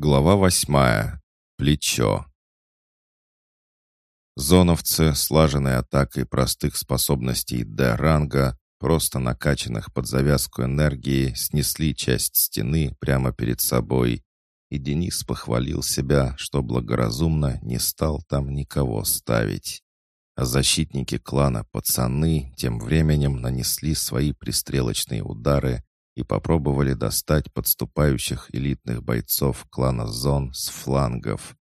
Глава восьмая. Плечо. Зоновцы, слаженной атакой простых способностей Д-ранга, просто накачанных под завязку энергии, снесли часть стены прямо перед собой, и Денис похвалил себя, что благоразумно не стал там никого ставить. А защитники клана «Пацаны» тем временем нанесли свои пристрелочные удары и попробовали достать подступающих элитных бойцов клана Зон с флангов.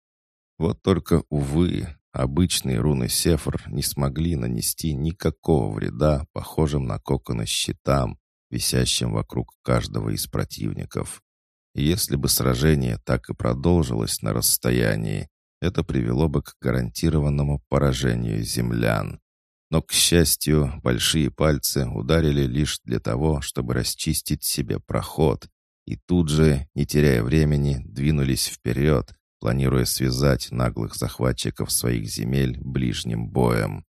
Вот только, увы, обычные руны Сефр не смогли нанести никакого вреда похожим на коконы щитам, висящим вокруг каждого из противников. И если бы сражение так и продолжилось на расстоянии, это привело бы к гарантированному поражению землян. Но, к счастью, большие пальцы ударили лишь для того, чтобы расчистить себе проход, и тут же, не теряя времени, двинулись вперед, планируя связать наглых захватчиков своих земель ближним боем.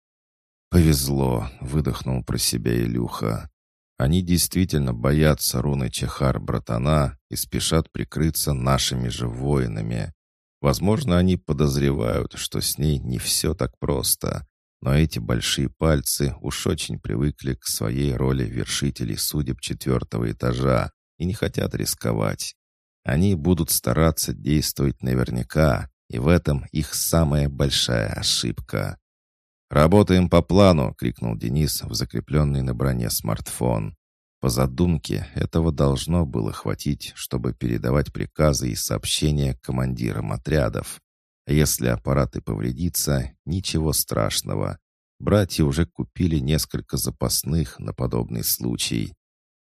«Повезло», — выдохнул про себя Илюха. «Они действительно боятся руны Чехар-братана и спешат прикрыться нашими же воинами. Возможно, они подозревают, что с ней не все так просто, но эти большие пальцы уж очень привыкли к своей роли вершителей судеб четвертого этажа и не хотят рисковать. Они будут стараться действовать наверняка, и в этом их самая большая ошибка. «Работаем по плану!» — крикнул Денис в закрепленный на броне смартфон. По задумке, этого должно было хватить, чтобы передавать приказы и сообщения командирам отрядов. Если аппарат и повредится, ничего страшного. Братья уже купили несколько запасных на подобный случай.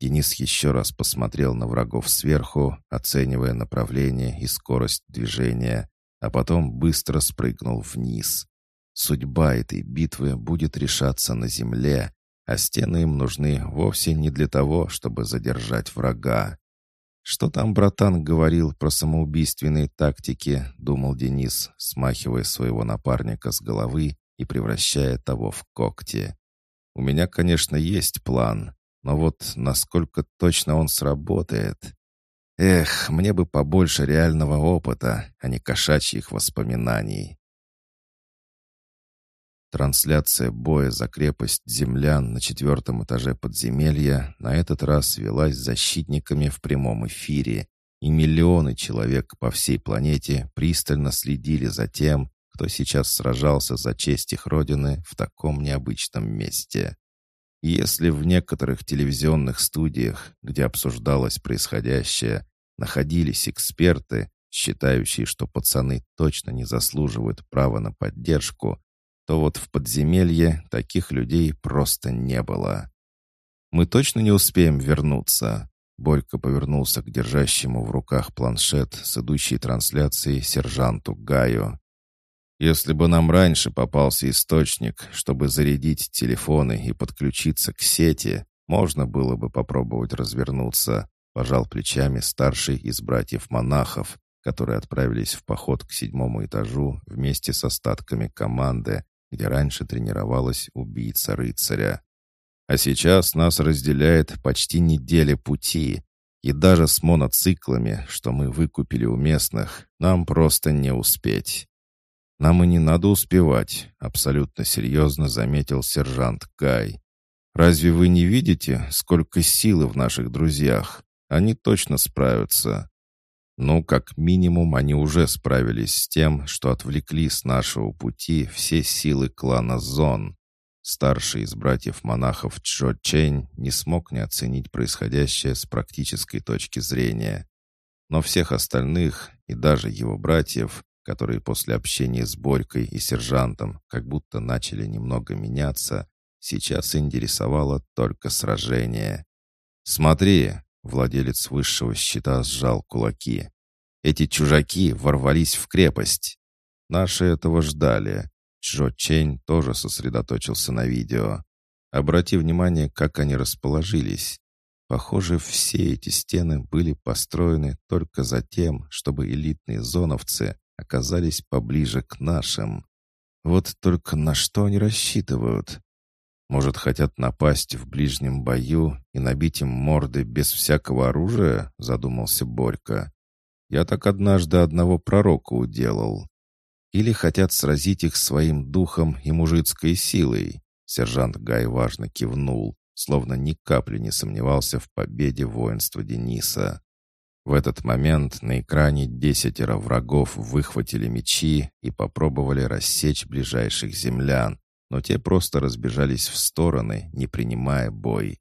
Денис еще раз посмотрел на врагов сверху, оценивая направление и скорость движения, а потом быстро спрыгнул вниз. Судьба этой битвы будет решаться на земле, а стены им нужны вовсе не для того, чтобы задержать врага. «Что там братан говорил про самоубийственные тактики?» — думал Денис, смахивая своего напарника с головы и превращая того в когти. «У меня, конечно, есть план, но вот насколько точно он сработает...» Эх, мне бы побольше реального опыта, а не кошачьих воспоминаний. Трансляция боя за крепость землян на четвертом этаже подземелья на этот раз велась защитниками в прямом эфире, и миллионы человек по всей планете пристально следили за тем, кто сейчас сражался за честь их родины в таком необычном месте. если в некоторых телевизионных студиях, где обсуждалось происходящее, находились эксперты, считающие, что пацаны точно не заслуживают права на поддержку, то вот в подземелье таких людей просто не было. «Мы точно не успеем вернуться?» Борька повернулся к держащему в руках планшет с идущей трансляцией сержанту Гаю. «Если бы нам раньше попался источник, чтобы зарядить телефоны и подключиться к сети, можно было бы попробовать развернуться», пожал плечами старший из братьев-монахов, которые отправились в поход к седьмому этажу вместе с остатками команды, где раньше тренировалась убийца рыцаря. А сейчас нас разделяет почти неделя пути, и даже с моноциклами, что мы выкупили у местных, нам просто не успеть. Нам и не надо успевать, абсолютно серьезно заметил сержант Кай. Разве вы не видите, сколько силы в наших друзьях? Они точно справятся. Ну, как минимум, они уже справились с тем, что отвлекли с нашего пути все силы клана Зон. Старший из братьев-монахов Чжо Чэнь не смог не оценить происходящее с практической точки зрения. Но всех остальных, и даже его братьев, которые после общения с Борькой и сержантом как будто начали немного меняться, сейчас интересовало только сражение. «Смотри!» Владелец высшего щита сжал кулаки. Эти чужаки ворвались в крепость. Наши этого ждали. Чжо Чень тоже сосредоточился на видео. Обрати внимание, как они расположились. Похоже, все эти стены были построены только за тем, чтобы элитные зоновцы оказались поближе к нашим. Вот только на что они рассчитывают? Может, хотят напасть в ближнем бою и набить им морды без всякого оружия?» — задумался Борька. Я так однажды одного пророка уделал. Или хотят сразить их своим духом и мужицкой силой?» Сержант Гай важно кивнул, словно ни капли не сомневался в победе воинства Дениса. В этот момент на экране десятеро врагов выхватили мечи и попробовали рассечь ближайших землян, но те просто разбежались в стороны, не принимая бой.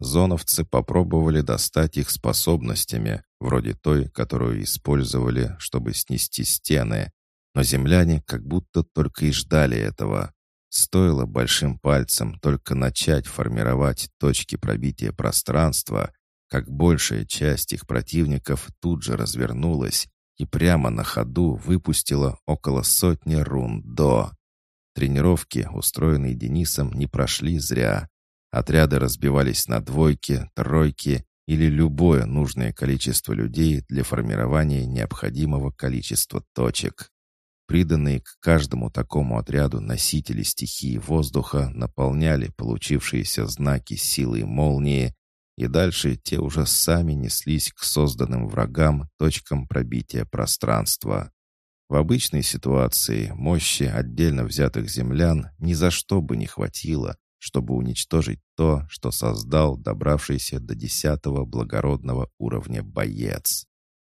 Зоновцы попробовали достать их способностями, вроде той, которую использовали, чтобы снести стены, но земляне как будто только и ждали этого. Стоило большим пальцем только начать формировать точки пробития пространства, как большая часть их противников тут же развернулась и прямо на ходу выпустила около сотни рун до. Тренировки, устроенные Денисом, не прошли зря. Отряды разбивались на двойки, тройки или любое нужное количество людей для формирования необходимого количества точек. Приданные к каждому такому отряду носители стихии воздуха наполняли получившиеся знаки силы и молнии, и дальше те уже сами неслись к созданным врагам точкам пробития пространства. В обычной ситуации мощи отдельно взятых землян ни за что бы не хватило, чтобы уничтожить то, что создал добравшийся до десятого благородного уровня боец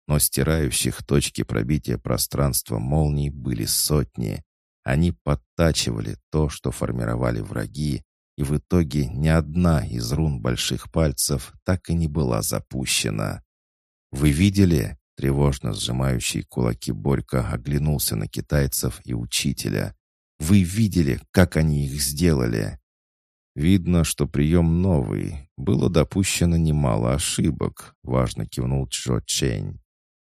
но стирающих точки пробития пространства молний были сотни. Они подтачивали то, что формировали враги, и в итоге ни одна из рун больших пальцев так и не была запущена. «Вы видели?» — тревожно сжимающий кулаки Борька оглянулся на китайцев и учителя. «Вы видели, как они их сделали?» «Видно, что прием новый. Было допущено немало ошибок», — важно кивнул Чжо Чень.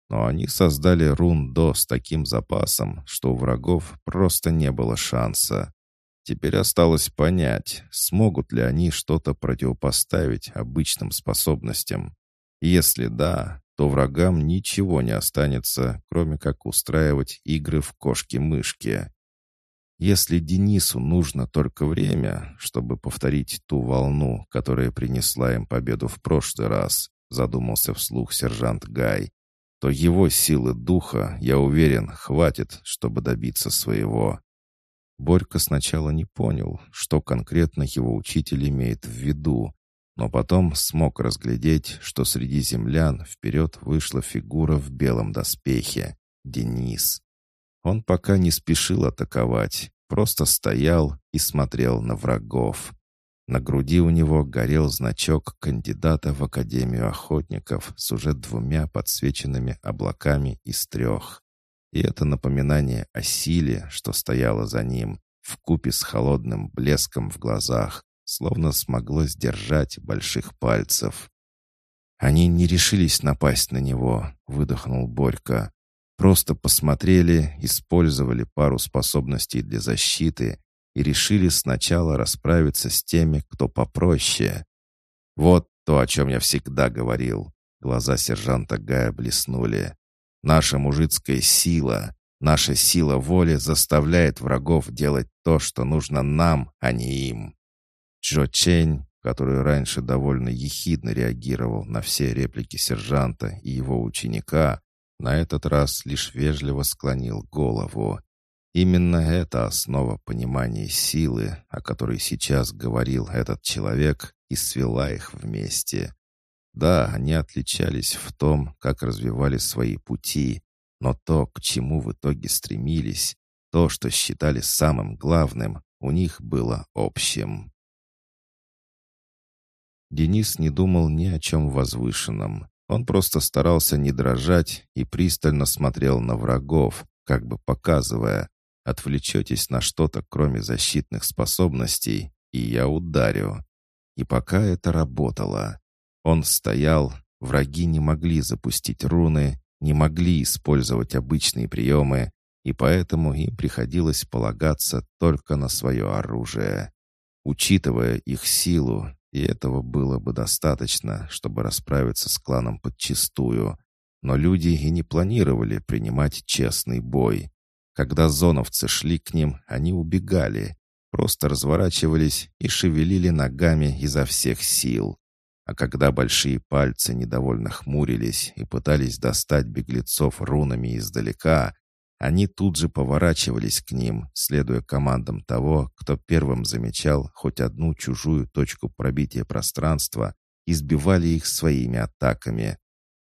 Но они создали рун-до с таким запасом, что у врагов просто не было шанса. Теперь осталось понять, смогут ли они что-то противопоставить обычным способностям. Если да, то врагам ничего не останется, кроме как устраивать игры в кошки-мышки. Если Денису нужно только время, чтобы повторить ту волну, которая принесла им победу в прошлый раз, задумался вслух сержант Гай, то его силы духа, я уверен, хватит, чтобы добиться своего. Борька сначала не понял, что конкретно его учитель имеет в виду, но потом смог разглядеть, что среди землян вперед вышла фигура в белом доспехе — Денис. Он пока не спешил атаковать, просто стоял и смотрел на врагов. На груди у него горел значок кандидата в Академию охотников с уже двумя подсвеченными облаками из трех. И это напоминание о силе, что стояло за ним, в купе с холодным блеском в глазах, словно смогло сдержать больших пальцев. «Они не решились напасть на него», — выдохнул Борька. «Просто посмотрели, использовали пару способностей для защиты и решили сначала расправиться с теми, кто попроще. Вот то, о чем я всегда говорил. Глаза сержанта Гая блеснули. Наша мужицкая сила, наша сила воли заставляет врагов делать то, что нужно нам, а не им. Джо Чень, который раньше довольно ехидно реагировал на все реплики сержанта и его ученика, на этот раз лишь вежливо склонил голову. Именно это основа понимания силы, о которой сейчас говорил этот человек, и свела их вместе. Да, они отличались в том, как развивали свои пути, но то, к чему в итоге стремились, то, что считали самым главным, у них было общим. Денис не думал ни о чем возвышенном. Он просто старался не дрожать и пристально смотрел на врагов, как бы показывая, Отвлечетесь на что-то, кроме защитных способностей, и я ударю. И пока это работало. Он стоял, враги не могли запустить руны, не могли использовать обычные приемы, и поэтому им приходилось полагаться только на свое оружие. Учитывая их силу, и этого было бы достаточно, чтобы расправиться с кланом подчистую, но люди и не планировали принимать честный бой. Когда зоновцы шли к ним, они убегали, просто разворачивались и шевелили ногами изо всех сил. а когда большие пальцы недовольно хмурились и пытались достать беглецов рунами издалека, они тут же поворачивались к ним, следуя командам того, кто первым замечал хоть одну чужую точку пробития пространства и сбивали их своими атаками.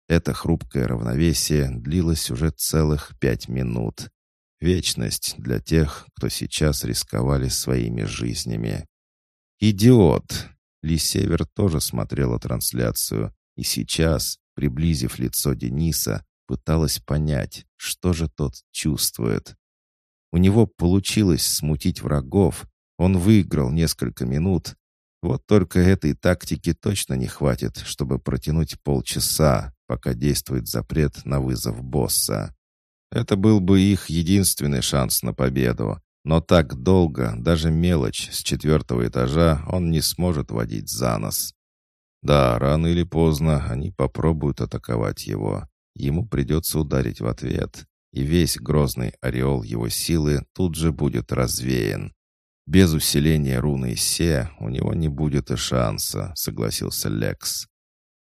Это хрупкое равновесие длилось уже целых пять минут. Вечность для тех, кто сейчас рисковали своими жизнями. «Идиот!» Ли Север тоже смотрела трансляцию, и сейчас, приблизив лицо Дениса, пыталась понять, что же тот чувствует. У него получилось смутить врагов, он выиграл несколько минут, вот только этой тактики точно не хватит, чтобы протянуть полчаса, пока действует запрет на вызов босса. Это был бы их единственный шанс на победу, но так долго даже мелочь с четвертого этажа он не сможет водить за нос. Да, рано или поздно они попробуют атаковать его. Ему придется ударить в ответ, и весь грозный ореол его силы тут же будет развеян. «Без усиления руны Се у него не будет и шанса», — согласился Лекс.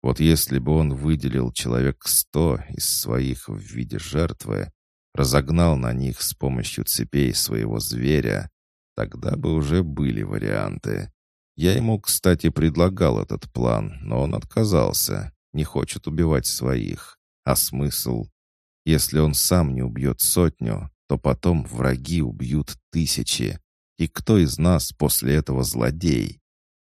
«Вот если бы он выделил человек сто из своих в виде жертвы, разогнал на них с помощью цепей своего зверя, тогда бы уже были варианты. Я ему, кстати, предлагал этот план, но он отказался, не хочет убивать своих. А смысл? Если он сам не убьет сотню, то потом враги убьют тысячи. И кто из нас после этого злодей?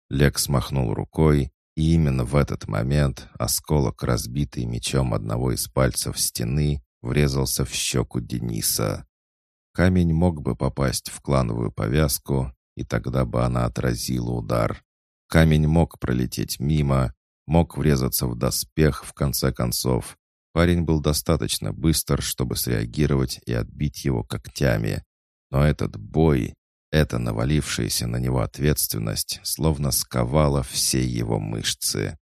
Лекс махнул рукой, и именно в этот момент осколок, разбитый мечом одного из пальцев стены, врезался в щеку Дениса. Камень мог бы попасть в клановую повязку, и тогда бы она отразила удар. Камень мог пролететь мимо, мог врезаться в доспех в конце концов. Парень был достаточно быстр, чтобы среагировать и отбить его когтями. Но этот бой, эта навалившаяся на него ответственность словно сковала все его мышцы.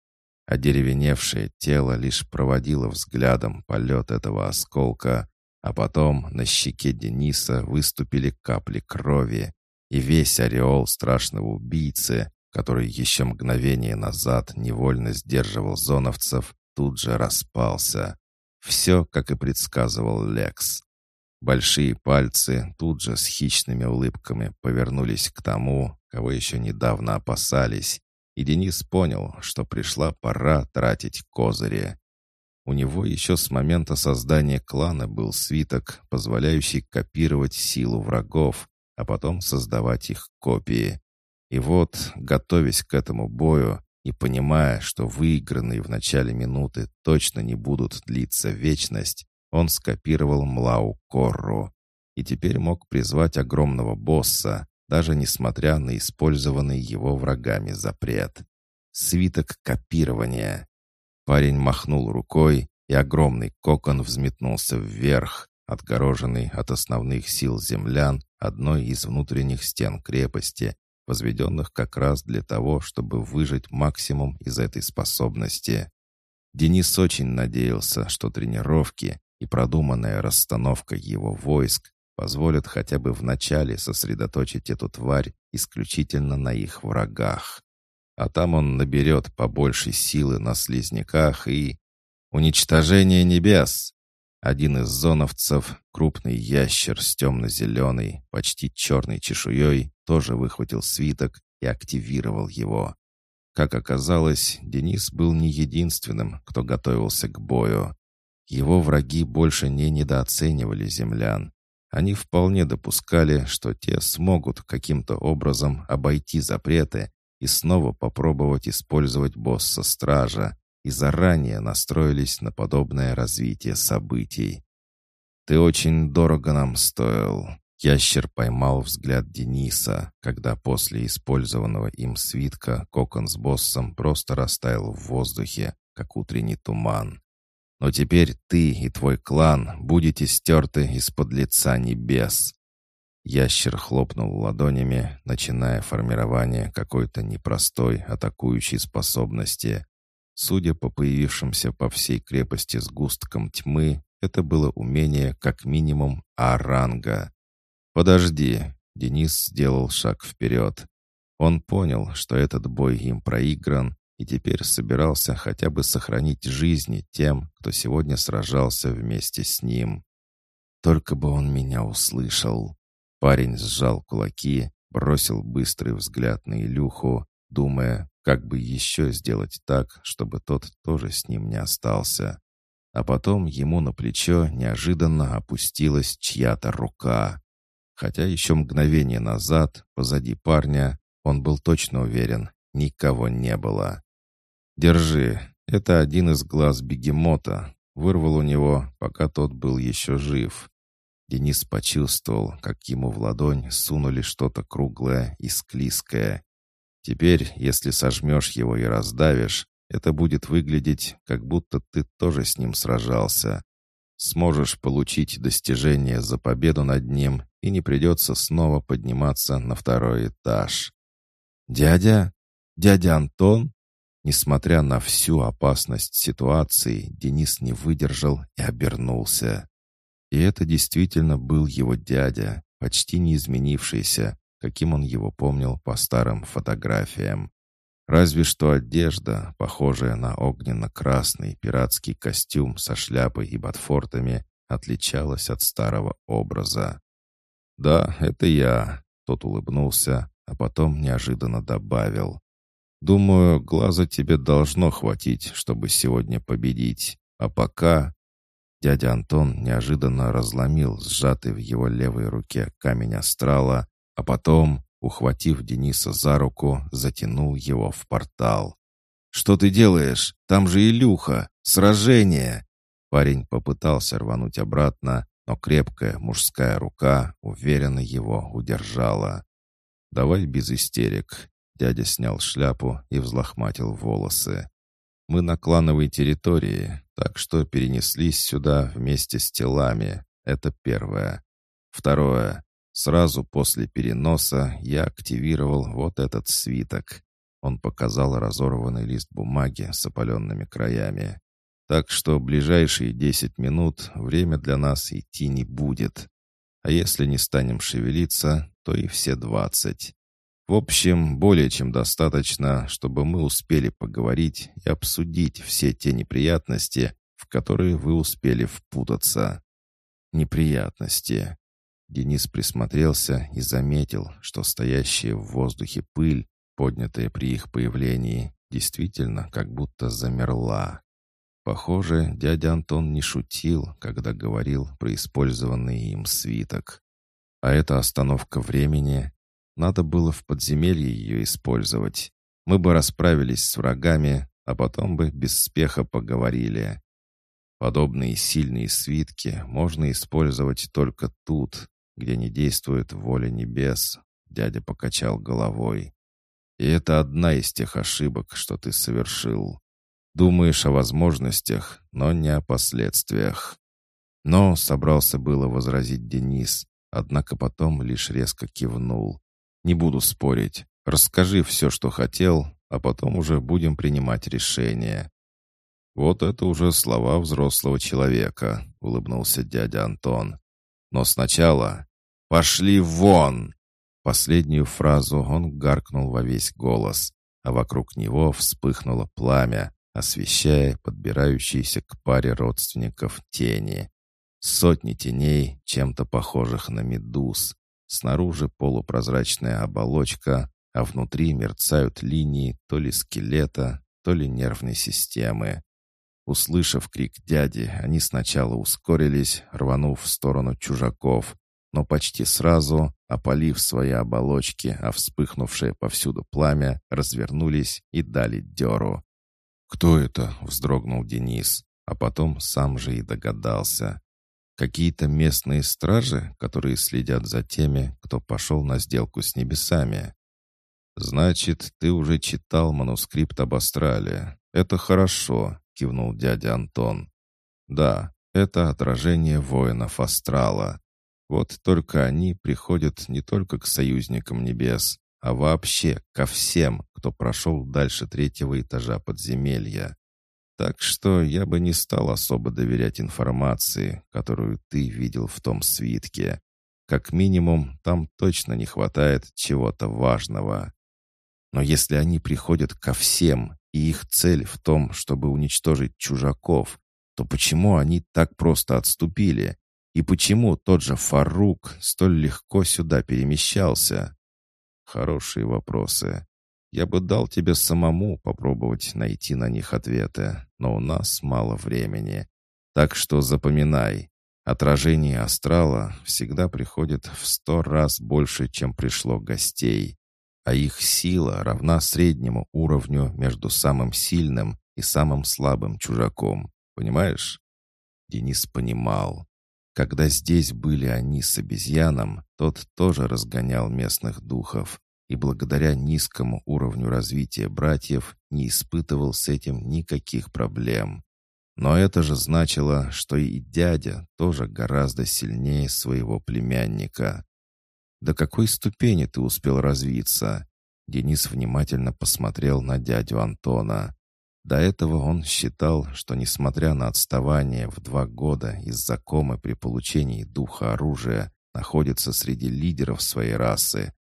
Одеревеневшее тело лишь проводило взглядом полет этого осколка, а потом на щеке Дениса выступили капли крови, и весь ореол страшного убийцы, который еще мгновение назад невольно сдерживал зоновцев, тут же распался. Все, как и предсказывал Лекс. Большие пальцы тут же с хищными улыбками повернулись к тому, кого еще недавно опасались, и Денис понял, что пришла пора тратить козыри. У него еще с момента создания клана был свиток, позволяющий копировать силу врагов, а потом создавать их копии. И вот, готовясь к этому бою и понимая, что выигранные в начале минуты точно не будут длиться вечность, он скопировал Млау Корру и теперь мог призвать огромного босса, даже несмотря на использованный его врагами запрет. Свиток копирования. Парень махнул рукой, и огромный кокон взметнулся вверх, отгороженный от основных сил землян одной из внутренних стен крепости, возведенных как раз для того, чтобы выжать максимум из этой способности. Денис очень надеялся, что тренировки и продуманная расстановка его войск позволят хотя бы вначале сосредоточить эту тварь исключительно на их врагах. А там он наберет побольше силы на слизняках и... Уничтожение небес! Один из зоновцев, крупный ящер с темно-зеленой, почти черной чешуей, тоже выхватил свиток и активировал его. Как оказалось, Денис был не единственным, кто готовился к бою. Его враги больше не недооценивали землян. Они вполне допускали, что те смогут каким-то образом обойти запреты и снова попробовать использовать босса-стража, и заранее настроились на подобное развитие событий. «Ты очень дорого нам стоил», Ящер поймал взгляд Дениса, когда после использованного им свитка кокон с боссом просто растаял в воздухе, как утренний туман. Но теперь ты и твой клан будете стерты из-под лица небес». Ящер хлопнул ладонями, начиная формирование какой-то непростой атакующей способности. Судя по появившимся по всей крепости сгусткам тьмы, это было умение как минимум А-ранга. «Подожди», — Денис сделал шаг вперед. Он понял, что этот бой им проигран, и теперь собирался хотя бы сохранить жизни тем, кто сегодня сражался вместе с ним. Только бы он меня услышал. Парень сжал кулаки, бросил быстрый взгляд на Илюху, думая, как бы еще сделать так, чтобы тот тоже с ним не остался. А потом ему на плечо неожиданно опустилась чья-то рука. Хотя еще мгновение назад, позади парня, он был точно уверен, никого не было. «Держи, это один из глаз бегемота», вырвал у него, пока тот был еще жив. Денис почувствовал, как ему в ладонь сунули что-то круглое и склизкое. Теперь, если сожмешь его и раздавишь, это будет выглядеть, как будто ты тоже с ним сражался. Сможешь получить достижение за победу над ним, и не придется снова подниматься на второй этаж. «Дядя? Дядя Антон?» Несмотря на всю опасность ситуации, Денис не выдержал и обернулся. И это действительно был его дядя, почти не изменившийся, каким он его помнил по старым фотографиям. Разве что одежда, похожая на огненно-красный пиратский костюм со шляпой и ботфортами, отличалась от старого образа. «Да, это я», — тот улыбнулся, а потом неожиданно добавил. «Думаю, глаза тебе должно хватить, чтобы сегодня победить. А пока...» Дядя Антон неожиданно разломил сжатый в его левой руке камень астрала, а потом, ухватив Дениса за руку, затянул его в портал. «Что ты делаешь? Там же Илюха! Сражение!» Парень попытался рвануть обратно, но крепкая мужская рука уверенно его удержала. «Давай без истерик. Дядя снял шляпу и взлохматил волосы. «Мы на клановой территории, так что перенеслись сюда вместе с телами. Это первое. Второе. Сразу после переноса я активировал вот этот свиток. Он показал разорванный лист бумаги с опаленными краями. Так что ближайшие десять минут время для нас идти не будет. А если не станем шевелиться, то и все двадцать. В общем, более чем достаточно, чтобы мы успели поговорить и обсудить все те неприятности, в которые вы успели впутаться. Неприятности. Денис присмотрелся и заметил, что стоящая в воздухе пыль, поднятая при их появлении, действительно как будто замерла. Похоже, дядя Антон не шутил, когда говорил про использованный им свиток. А эта остановка времени надо было в подземелье ее использовать. Мы бы расправились с врагами, а потом бы без спеха поговорили. Подобные сильные свитки можно использовать только тут, где не действует воля небес, дядя покачал головой. И это одна из тех ошибок, что ты совершил. Думаешь о возможностях, но не о последствиях. Но собрался было возразить Денис, однако потом лишь резко кивнул. Не буду спорить. Расскажи все, что хотел, а потом уже будем принимать решение». «Вот это уже слова взрослого человека», — улыбнулся дядя Антон. «Но сначала «Пошли вон!» Последнюю фразу он гаркнул во весь голос, а вокруг него вспыхнуло пламя, освещая подбирающиеся к паре родственников тени. Сотни теней, чем-то похожих на медуз, Снаружи полупрозрачная оболочка, а внутри мерцают линии то ли скелета, то ли нервной системы. Услышав крик дяди, они сначала ускорились, рванув в сторону чужаков, но почти сразу, опалив свои оболочки, а вспыхнувшее повсюду пламя, развернулись и дали дёру. «Кто это?» — вздрогнул Денис, а потом сам же и догадался. Какие-то местные стражи, которые следят за теми, кто пошел на сделку с небесами. «Значит, ты уже читал манускрипт об Астрале. Это хорошо», — кивнул дядя Антон. «Да, это отражение воинов Астрала. Вот только они приходят не только к союзникам небес, а вообще ко всем, кто прошел дальше третьего этажа подземелья. Так что я бы не стал особо доверять информации, которую ты видел в том свитке. Как минимум, там точно не хватает чего-то важного. Но если они приходят ко всем, и их цель в том, чтобы уничтожить чужаков, то почему они так просто отступили? И почему тот же Фарук столь легко сюда перемещался? Хорошие вопросы. Я бы дал тебе самому попробовать найти на них ответы, но у нас мало времени. Так что запоминай, отражение астрала всегда приходит в сто раз больше, чем пришло гостей, а их сила равна среднему уровню между самым сильным и самым слабым чужаком. Понимаешь? Денис понимал. Когда здесь были они с обезьяном, тот тоже разгонял местных духов, и благодаря низкому уровню развития братьев не испытывал с этим никаких проблем. Но это же значило, что и дядя тоже гораздо сильнее своего племянника. «До какой ступени ты успел развиться?» Денис внимательно посмотрел на дядю Антона. До этого он считал, что, несмотря на отставание в два года из-за комы при получении духа оружия, находится среди лидеров своей расы.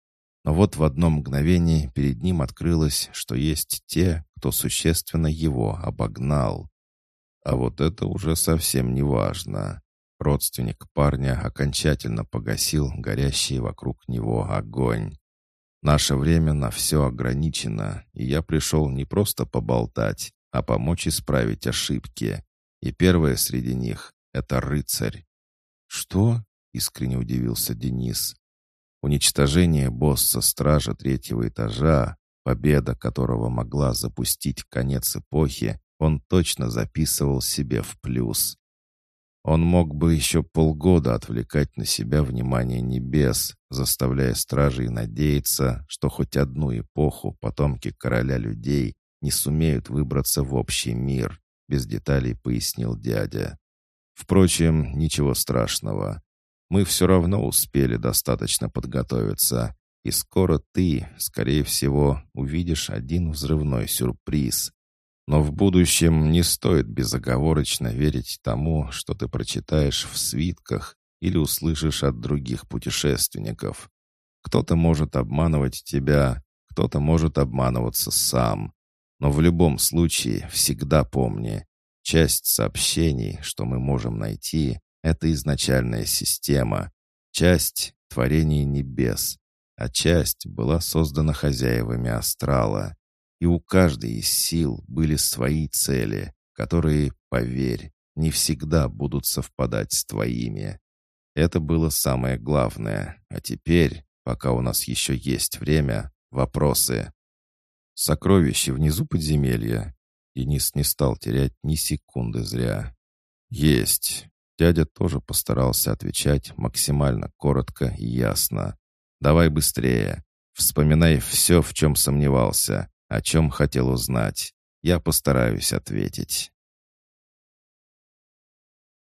Но вот в одно мгновение перед ним открылось, что есть те, кто существенно его обогнал. А вот это уже совсем не важно. Родственник парня окончательно погасил горящий вокруг него огонь. Наше время на все ограничено, и я пришел не просто поболтать, а помочь исправить ошибки. И первое среди них — это рыцарь. «Что?» — искренне удивился Денис. Уничтожение босса стража третьего этажа, победа которого могла запустить конец эпохи, он точно записывал себе в плюс. Он мог бы еще полгода отвлекать на себя внимание небес, заставляя стражей надеяться, что хоть одну эпоху потомки короля людей не сумеют выбраться в общий мир, без деталей пояснил дядя. Впрочем, ничего страшного. Мы все равно успели достаточно подготовиться, и скоро ты, скорее всего, увидишь один взрывной сюрприз, но в будущем не стоит безоговорочно верить тому, что ты прочитаешь в свитках или услышишь от других путешественников. Кто-то может обманывать тебя, кто-то может обманываться сам. Но в любом случае всегда помни, часть сообщений, что мы можем найти, это изначальная система, часть — творение небес, а часть была создана хозяевами астрала. И у каждой из сил были свои цели, которые, поверь, не всегда будут совпадать с твоими. Это было самое главное. А теперь, пока у нас еще есть время, вопросы. Сокровище внизу подземелья. Денис не стал терять ни секунды зря. Есть. Дядя тоже постарался отвечать максимально коротко и ясно. «Давай быстрее. Вспоминай все, в чем сомневался. О чем хотел узнать? Я постараюсь ответить.